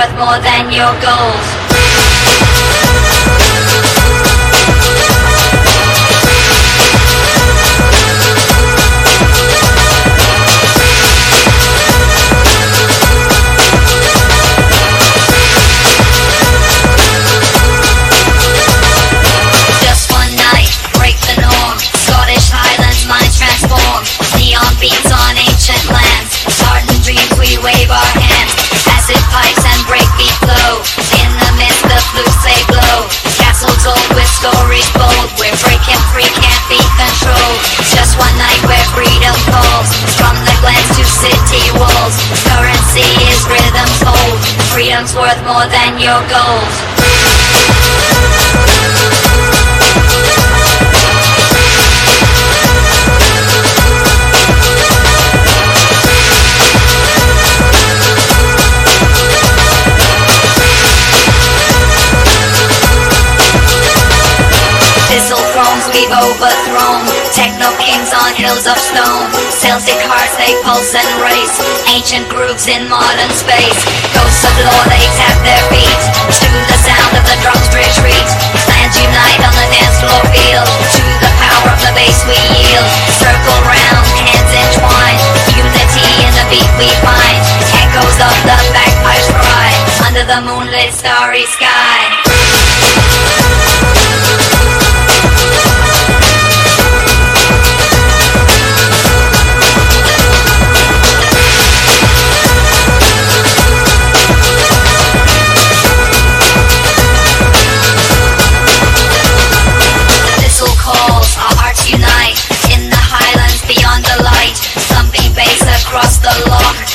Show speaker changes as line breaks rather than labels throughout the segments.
Worth more than your gold. Breaking free, can't be controlled. Just one night where freedom calls. From the glens to city walls. Currency is rhythm's hold. Freedom's worth more than your gold. We've overthrown. Techno kings on hills of stone. Celtic hearts they pulse and race. Ancient grooves in modern space. Ghosts of law they tap their feet. To the sound of the drums retreat Clans unite on the dance floor field. To the power of the bass we yield. Circle round, hands entwined. Unity in the beat we find. Echoes of the bagpipes cry. Under the moonlit starry sky across the lock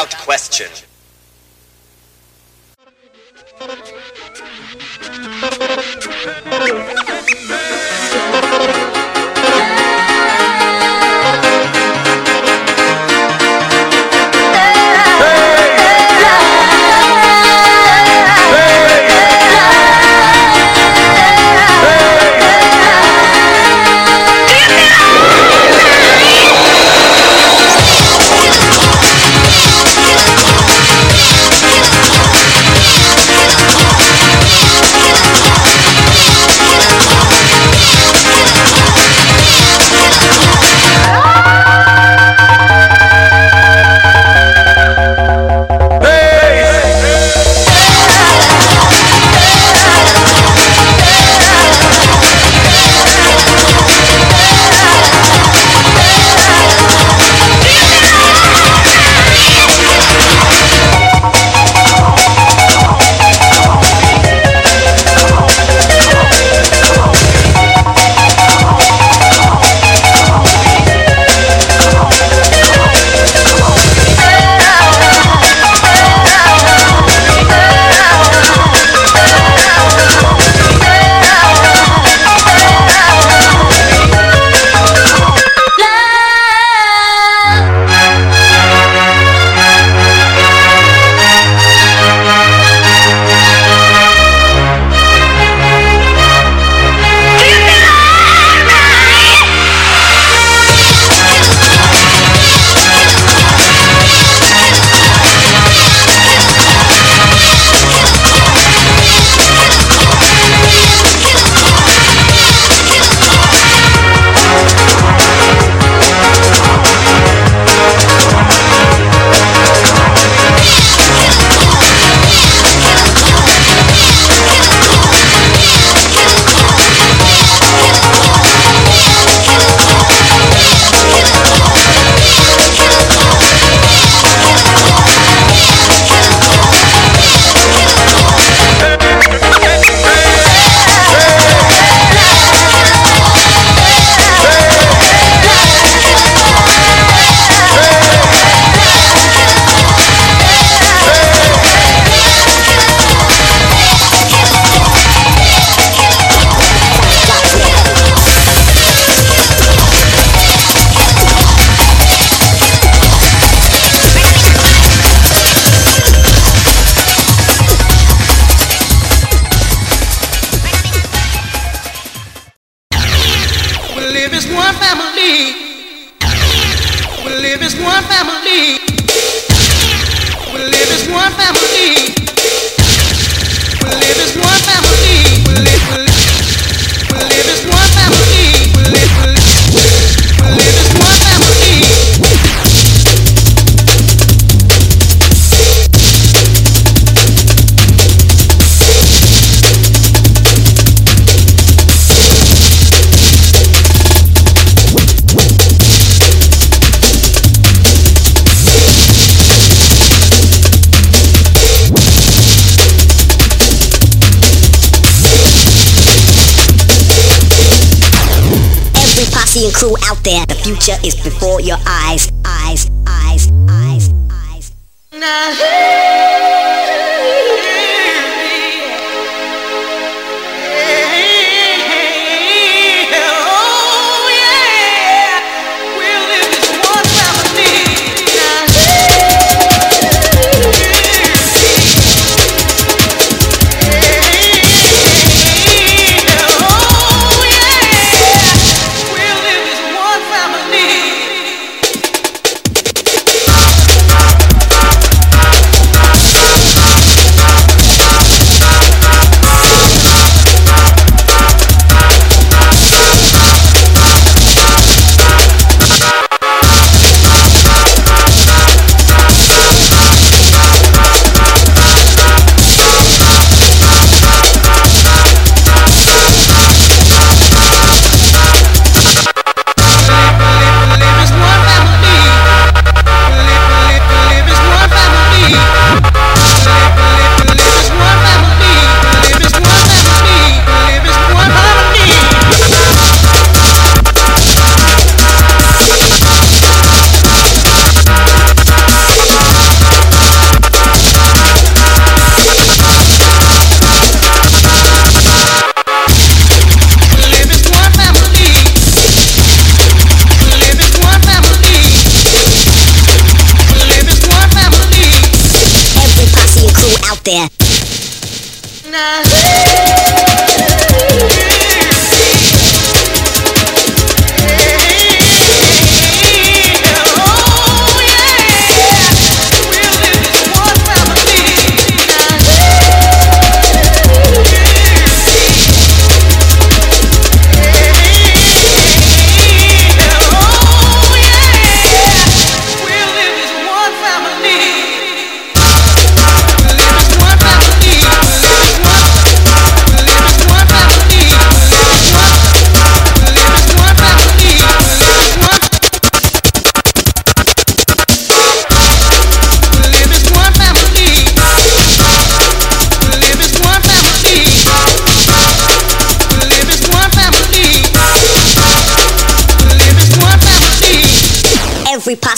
without question.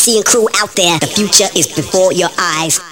And crew out there, the future is before your eyes.